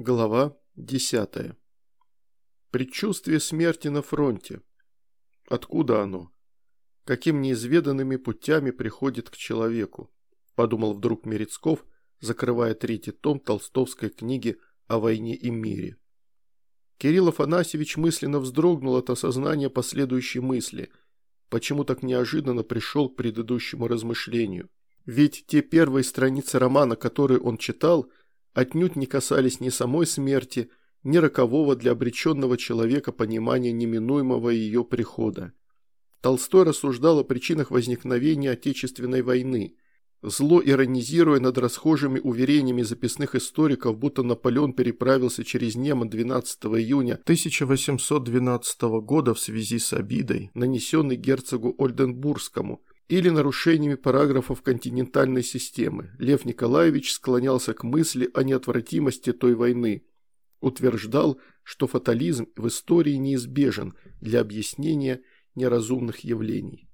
Глава 10. Предчувствие смерти на фронте. Откуда оно? Каким неизведанными путями приходит к человеку? Подумал вдруг Мерецков, закрывая третий том толстовской книги о войне и мире. Кирилл Афанасьевич мысленно вздрогнул от осознания последующей мысли. Почему так неожиданно пришел к предыдущему размышлению? Ведь те первые страницы романа, которые он читал – отнюдь не касались ни самой смерти, ни рокового для обреченного человека понимания неминуемого ее прихода. Толстой рассуждал о причинах возникновения Отечественной войны, зло иронизируя над расхожими уверениями записных историков, будто Наполеон переправился через Неман 12 июня 1812 года в связи с обидой, нанесенной герцогу Ольденбургскому – или нарушениями параграфов континентальной системы, Лев Николаевич склонялся к мысли о неотвратимости той войны, утверждал, что фатализм в истории неизбежен для объяснения неразумных явлений.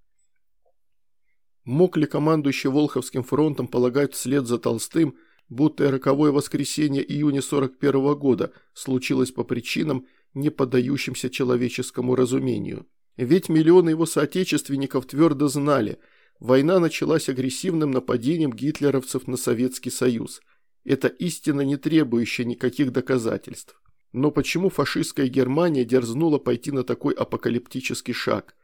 Мог ли командующий Волховским фронтом полагать вслед за Толстым, будто роковое воскресенье июня 41 -го года случилось по причинам, не поддающимся человеческому разумению? Ведь миллионы его соотечественников твердо знали, война началась агрессивным нападением гитлеровцев на Советский Союз. Это истина, не требующая никаких доказательств. Но почему фашистская Германия дерзнула пойти на такой апокалиптический шаг?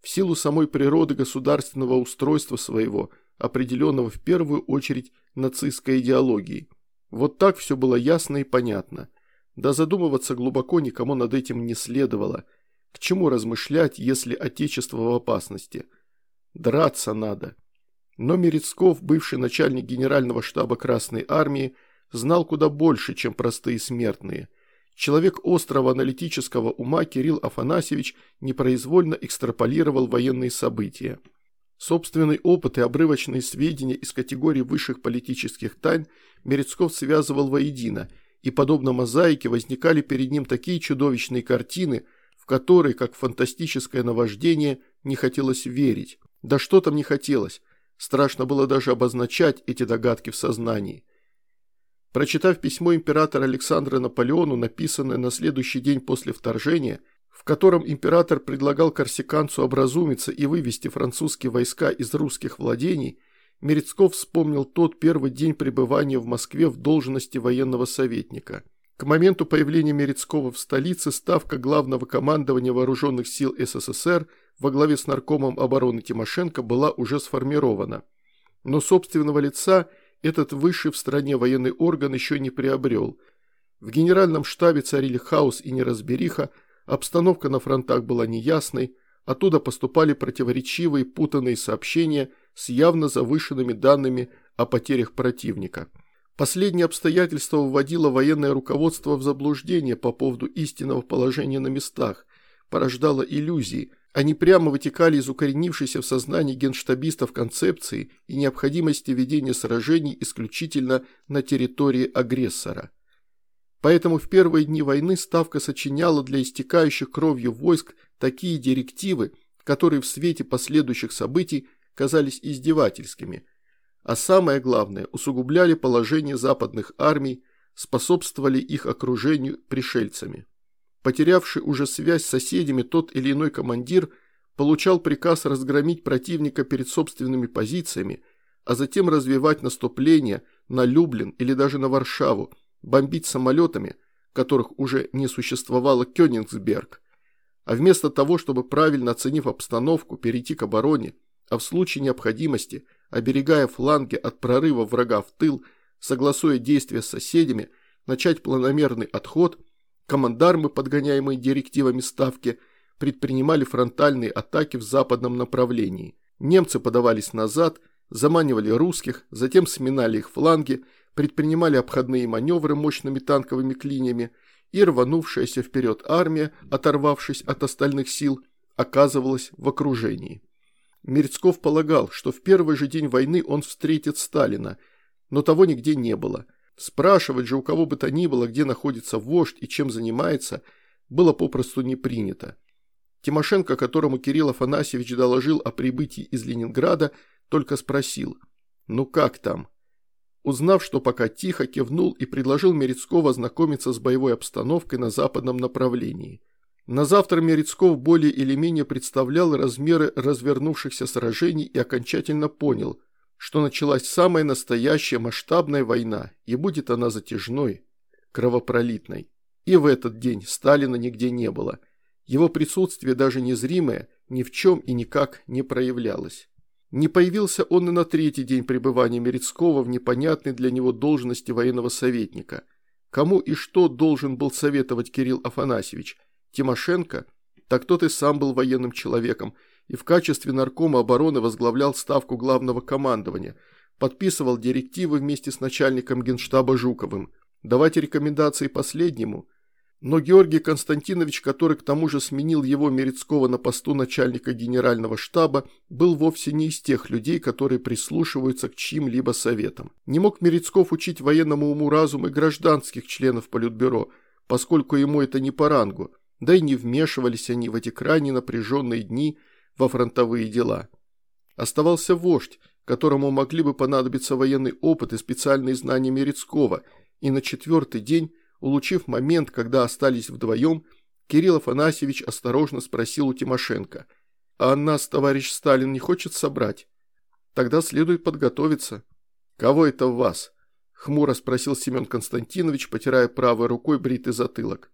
В силу самой природы государственного устройства своего, определенного в первую очередь нацистской идеологией. Вот так все было ясно и понятно. Да задумываться глубоко никому над этим не следовало – к чему размышлять, если отечество в опасности? Драться надо. Но Мерецков, бывший начальник генерального штаба Красной Армии, знал куда больше, чем простые смертные. Человек острого аналитического ума Кирилл Афанасьевич непроизвольно экстраполировал военные события. Собственный опыт и обрывочные сведения из категории высших политических тайн Мерецков связывал воедино, и подобно мозаике возникали перед ним такие чудовищные картины, в который, как фантастическое наваждение, не хотелось верить. Да что там не хотелось. Страшно было даже обозначать эти догадки в сознании. Прочитав письмо императора Александра Наполеону, написанное на следующий день после вторжения, в котором император предлагал корсиканцу образумиться и вывести французские войска из русских владений, Мерецков вспомнил тот первый день пребывания в Москве в должности военного советника – к моменту появления Мерецкого в столице ставка главного командования вооруженных сил СССР во главе с наркомом обороны Тимошенко была уже сформирована. Но собственного лица этот высший в стране военный орган еще не приобрел. В генеральном штабе царили хаос и неразбериха, обстановка на фронтах была неясной, оттуда поступали противоречивые путанные сообщения с явно завышенными данными о потерях противника – Последнее обстоятельство вводило военное руководство в заблуждение по поводу истинного положения на местах, порождало иллюзии, они прямо вытекали из укоренившейся в сознании генштабистов концепции и необходимости ведения сражений исключительно на территории агрессора. Поэтому в первые дни войны Ставка сочиняла для истекающих кровью войск такие директивы, которые в свете последующих событий казались издевательскими – а самое главное, усугубляли положение западных армий, способствовали их окружению пришельцами. Потерявший уже связь с соседями тот или иной командир получал приказ разгромить противника перед собственными позициями, а затем развивать наступление на Люблин или даже на Варшаву, бомбить самолетами, которых уже не существовало Кёнигсберг. А вместо того, чтобы правильно оценив обстановку, перейти к обороне, а в случае необходимости – оберегая фланги от прорыва врага в тыл, согласуя действия с соседями, начать планомерный отход, командармы, подгоняемые директивами Ставки, предпринимали фронтальные атаки в западном направлении. Немцы подавались назад, заманивали русских, затем сминали их фланги, предпринимали обходные маневры мощными танковыми клиньями, и рванувшаяся вперед армия, оторвавшись от остальных сил, оказывалась в окружении. Мерецков полагал, что в первый же день войны он встретит Сталина, но того нигде не было. Спрашивать же у кого бы то ни было, где находится вождь и чем занимается, было попросту не принято. Тимошенко, которому Кирилл Афанасьевич доложил о прибытии из Ленинграда, только спросил «Ну как там?». Узнав, что пока тихо, кивнул и предложил Мерецкову ознакомиться с боевой обстановкой на западном направлении. На завтра Мерецков более или менее представлял размеры развернувшихся сражений и окончательно понял, что началась самая настоящая масштабная война, и будет она затяжной, кровопролитной. И в этот день Сталина нигде не было. Его присутствие даже незримое ни в чем и никак не проявлялось. Не появился он и на третий день пребывания Мерецкого в непонятной для него должности военного советника. Кому и что должен был советовать Кирилл Афанасьевич? Тимошенко? Так тот и сам был военным человеком и в качестве наркома обороны возглавлял ставку главного командования, подписывал директивы вместе с начальником генштаба Жуковым. Давать рекомендации последнему – но Георгий Константинович, который к тому же сменил его Мерецкого на посту начальника генерального штаба, был вовсе не из тех людей, которые прислушиваются к чьим-либо советам. Не мог Мерецков учить военному уму разум и гражданских членов Политбюро, поскольку ему это не по рангу, да и не вмешивались они в эти крайне напряженные дни во фронтовые дела. Оставался вождь, которому могли бы понадобиться военный опыт и специальные знания Мерецкого, и на четвертый день Улучив момент, когда остались вдвоем, Кирилл Афанасьевич осторожно спросил у Тимошенко. «А нас товарищ Сталин не хочет собрать? Тогда следует подготовиться». «Кого это в вас?» – хмуро спросил Семен Константинович, потирая правой рукой бритый затылок.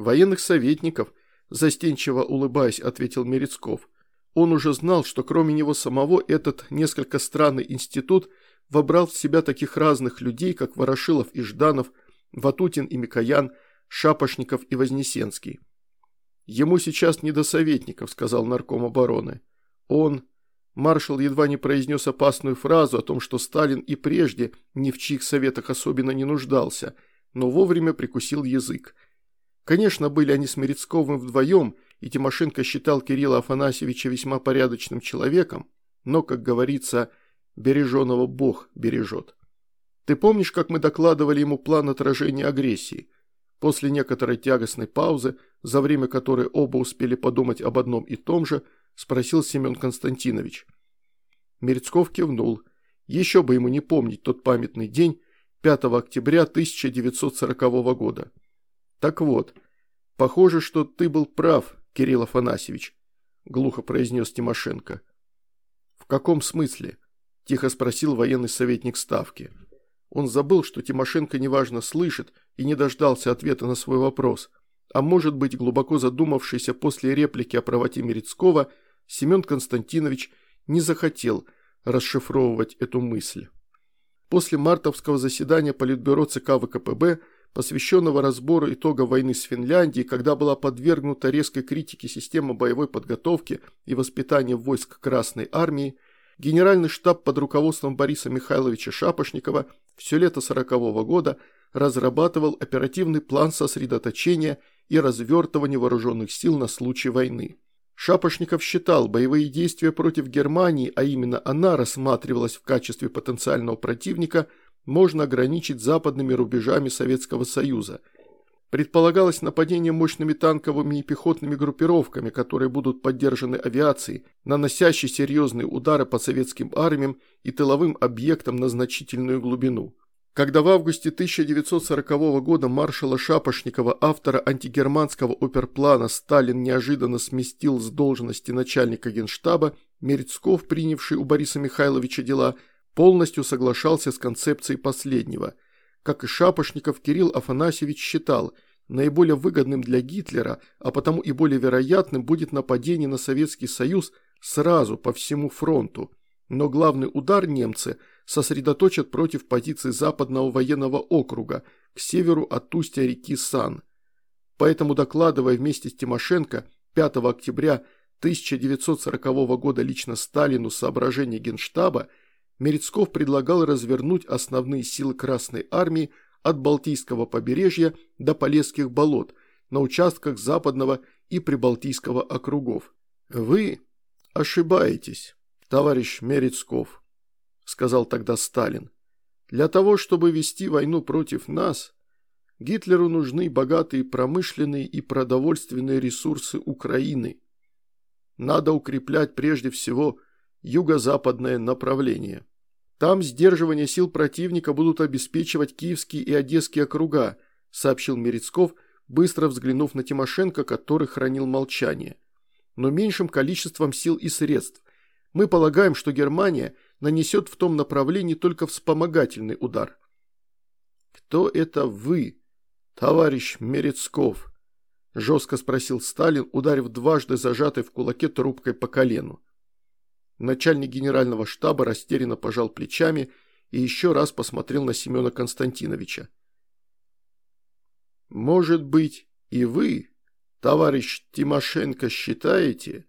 «Военных советников», – застенчиво улыбаясь, ответил Мерецков. Он уже знал, что кроме него самого этот несколько странный институт вобрал в себя таких разных людей, как Ворошилов и Жданов – Ватутин и Микоян, Шапошников и Вознесенский. «Ему сейчас не до советников», – сказал нарком обороны. «Он...» Маршал едва не произнес опасную фразу о том, что Сталин и прежде ни в чьих советах особенно не нуждался, но вовремя прикусил язык. Конечно, были они с Мерецковым вдвоем, и Тимошенко считал Кирилла Афанасьевича весьма порядочным человеком, но, как говорится, береженого Бог бережет. Ты помнишь, как мы докладывали ему план отражения агрессии? После некоторой тягостной паузы, за время которой оба успели подумать об одном и том же, спросил Семен Константинович. Мерецков кивнул. Еще бы ему не помнить тот памятный день, 5 октября 1940 года. Так вот, похоже, что ты был прав, Кирилл Афанасьевич, глухо произнес Тимошенко. В каком смысле? Тихо спросил военный советник Ставки. Он забыл, что Тимошенко неважно слышит и не дождался ответа на свой вопрос. А может быть, глубоко задумавшийся после реплики о правоте Мерецкого, Семен Константинович не захотел расшифровывать эту мысль. После мартовского заседания Политбюро ЦК ВКПБ, посвященного разбору итога войны с Финляндией, когда была подвергнута резкой критике система боевой подготовки и воспитания войск Красной Армии, Генеральный штаб под руководством Бориса Михайловича Шапошникова все лето 40 -го года разрабатывал оперативный план сосредоточения и развертывания вооруженных сил на случай войны. Шапошников считал, боевые действия против Германии, а именно она рассматривалась в качестве потенциального противника, можно ограничить западными рубежами Советского Союза – Предполагалось нападение мощными танковыми и пехотными группировками, которые будут поддержаны авиацией, наносящей серьезные удары по советским армиям и тыловым объектам на значительную глубину. Когда в августе 1940 года маршала Шапошникова, автора антигерманского оперплана, Сталин неожиданно сместил с должности начальника генштаба, Мерецков, принявший у Бориса Михайловича дела, полностью соглашался с концепцией последнего – как и Шапошников, Кирилл Афанасьевич считал, наиболее выгодным для Гитлера, а потому и более вероятным будет нападение на Советский Союз сразу по всему фронту. Но главный удар немцы сосредоточат против позиций Западного военного округа к северу от устья реки Сан. Поэтому, докладывая вместе с Тимошенко 5 октября 1940 года лично Сталину соображения Генштаба, Мерецков предлагал развернуть основные силы Красной Армии от Балтийского побережья до Полесских болот на участках Западного и Прибалтийского округов. «Вы ошибаетесь, товарищ Мерецков», – сказал тогда Сталин. «Для того, чтобы вести войну против нас, Гитлеру нужны богатые промышленные и продовольственные ресурсы Украины. Надо укреплять прежде всего юго-западное направление». Там сдерживание сил противника будут обеспечивать Киевские и Одесские округа, сообщил Мерецков, быстро взглянув на Тимошенко, который хранил молчание. Но меньшим количеством сил и средств. Мы полагаем, что Германия нанесет в том направлении только вспомогательный удар. «Кто это вы, товарищ Мерецков?» – жестко спросил Сталин, ударив дважды зажатой в кулаке трубкой по колену. Начальник генерального штаба растерянно пожал плечами и еще раз посмотрел на Семена Константиновича. «Может быть, и вы, товарищ Тимошенко, считаете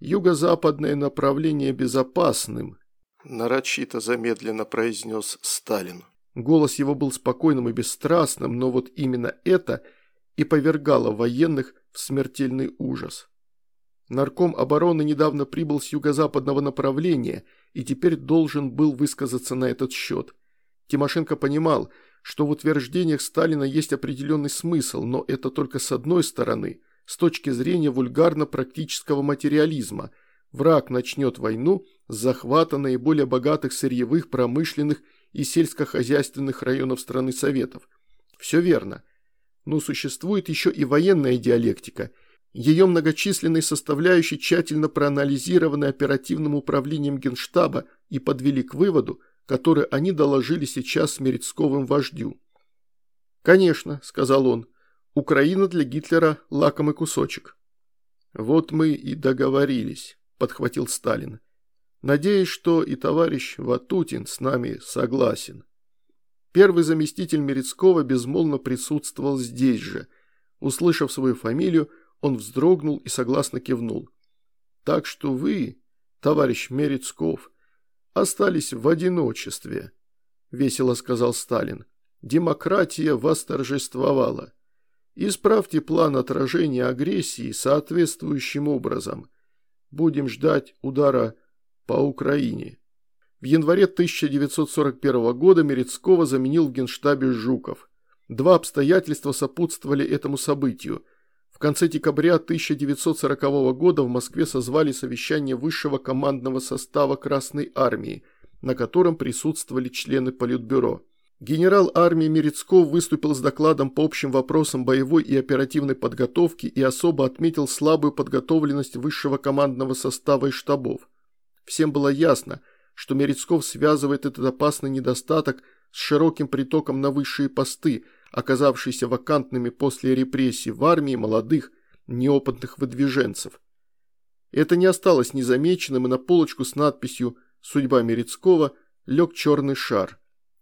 юго-западное направление безопасным?» Нарочито замедленно произнес Сталин. Голос его был спокойным и бесстрастным, но вот именно это и повергало военных в смертельный ужас. Нарком обороны недавно прибыл с юго-западного направления и теперь должен был высказаться на этот счет. Тимошенко понимал, что в утверждениях Сталина есть определенный смысл, но это только с одной стороны, с точки зрения вульгарно-практического материализма. Враг начнет войну с захвата наиболее богатых сырьевых, промышленных и сельскохозяйственных районов страны Советов. Все верно. Но существует еще и военная диалектика. Ее многочисленные составляющие тщательно проанализированы оперативным управлением Генштаба и подвели к выводу, который они доложили сейчас Мерецковым вождю. «Конечно», – сказал он, – «Украина для Гитлера – лакомый кусочек». «Вот мы и договорились», – подхватил Сталин. Надеюсь, что и товарищ Ватутин с нами согласен. Первый заместитель Мерецкого безмолвно присутствовал здесь же. Услышав свою фамилию, он вздрогнул и согласно кивнул. Так что вы, товарищ Мерецков, остались в одиночестве, весело сказал Сталин. Демократия восторжествовала. Исправьте план отражения агрессии соответствующим образом. Будем ждать удара по Украине. В январе 1941 года Мерецкого заменил в генштабе Жуков. Два обстоятельства сопутствовали этому событию. В конце декабря 1940 года в Москве созвали совещание высшего командного состава Красной Армии, на котором присутствовали члены Политбюро. Генерал армии Мерецков выступил с докладом по общим вопросам боевой и оперативной подготовки и особо отметил слабую подготовленность высшего командного состава и штабов. Всем было ясно, что Мерецков связывает этот опасный недостаток с широким притоком на высшие посты, оказавшиеся вакантными после репрессий в армии молодых, неопытных выдвиженцев. Это не осталось незамеченным, и на полочку с надписью «Судьба Мерецкого» лег черный шар.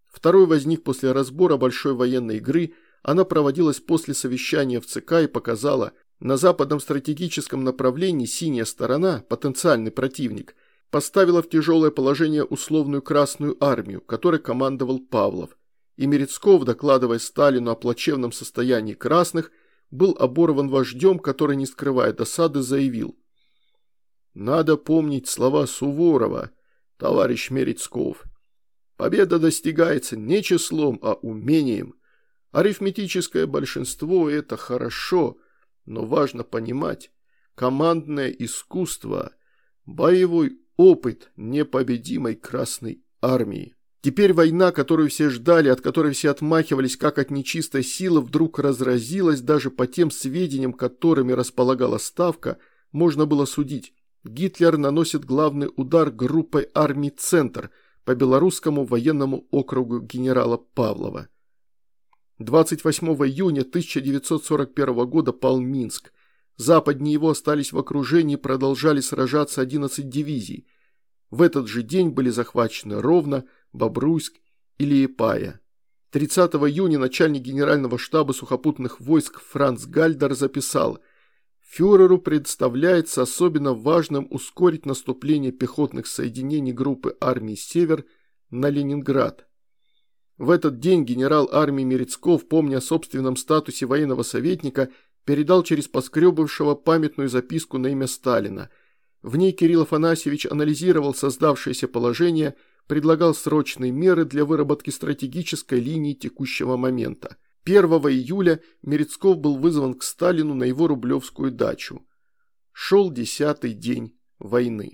Второй возник после разбора большой военной игры, она проводилась после совещания в ЦК и показала, на западном стратегическом направлении синяя сторона, потенциальный противник – поставила в тяжелое положение условную Красную армию, которой командовал Павлов. И Мерецков, докладывая Сталину о плачевном состоянии красных, был оборван вождем, который, не скрывая досады, заявил. «Надо помнить слова Суворова, товарищ Мерецков. Победа достигается не числом, а умением. Арифметическое большинство – это хорошо, но важно понимать, командное искусство, боевой опыт непобедимой Красной Армии. Теперь война, которую все ждали, от которой все отмахивались как от нечистой силы, вдруг разразилась даже по тем сведениям, которыми располагала Ставка, можно было судить. Гитлер наносит главный удар группой армий «Центр» по белорусскому военному округу генерала Павлова. 28 июня 1941 года пал Минск. Западнее его остались в окружении и продолжали сражаться 11 дивизий. В этот же день были захвачены Ровно, Бобруйск и Лиепая. 30 июня начальник генерального штаба сухопутных войск Франц Гальдер записал «Фюреру представляется особенно важным ускорить наступление пехотных соединений группы армии «Север» на Ленинград». В этот день генерал армии Мерецков, помня о собственном статусе военного советника, передал через поскребывшего памятную записку на имя Сталина. В ней Кирилл Афанасьевич анализировал создавшееся положение, предлагал срочные меры для выработки стратегической линии текущего момента. 1 июля Мерецков был вызван к Сталину на его рублевскую дачу. Шел десятый день войны.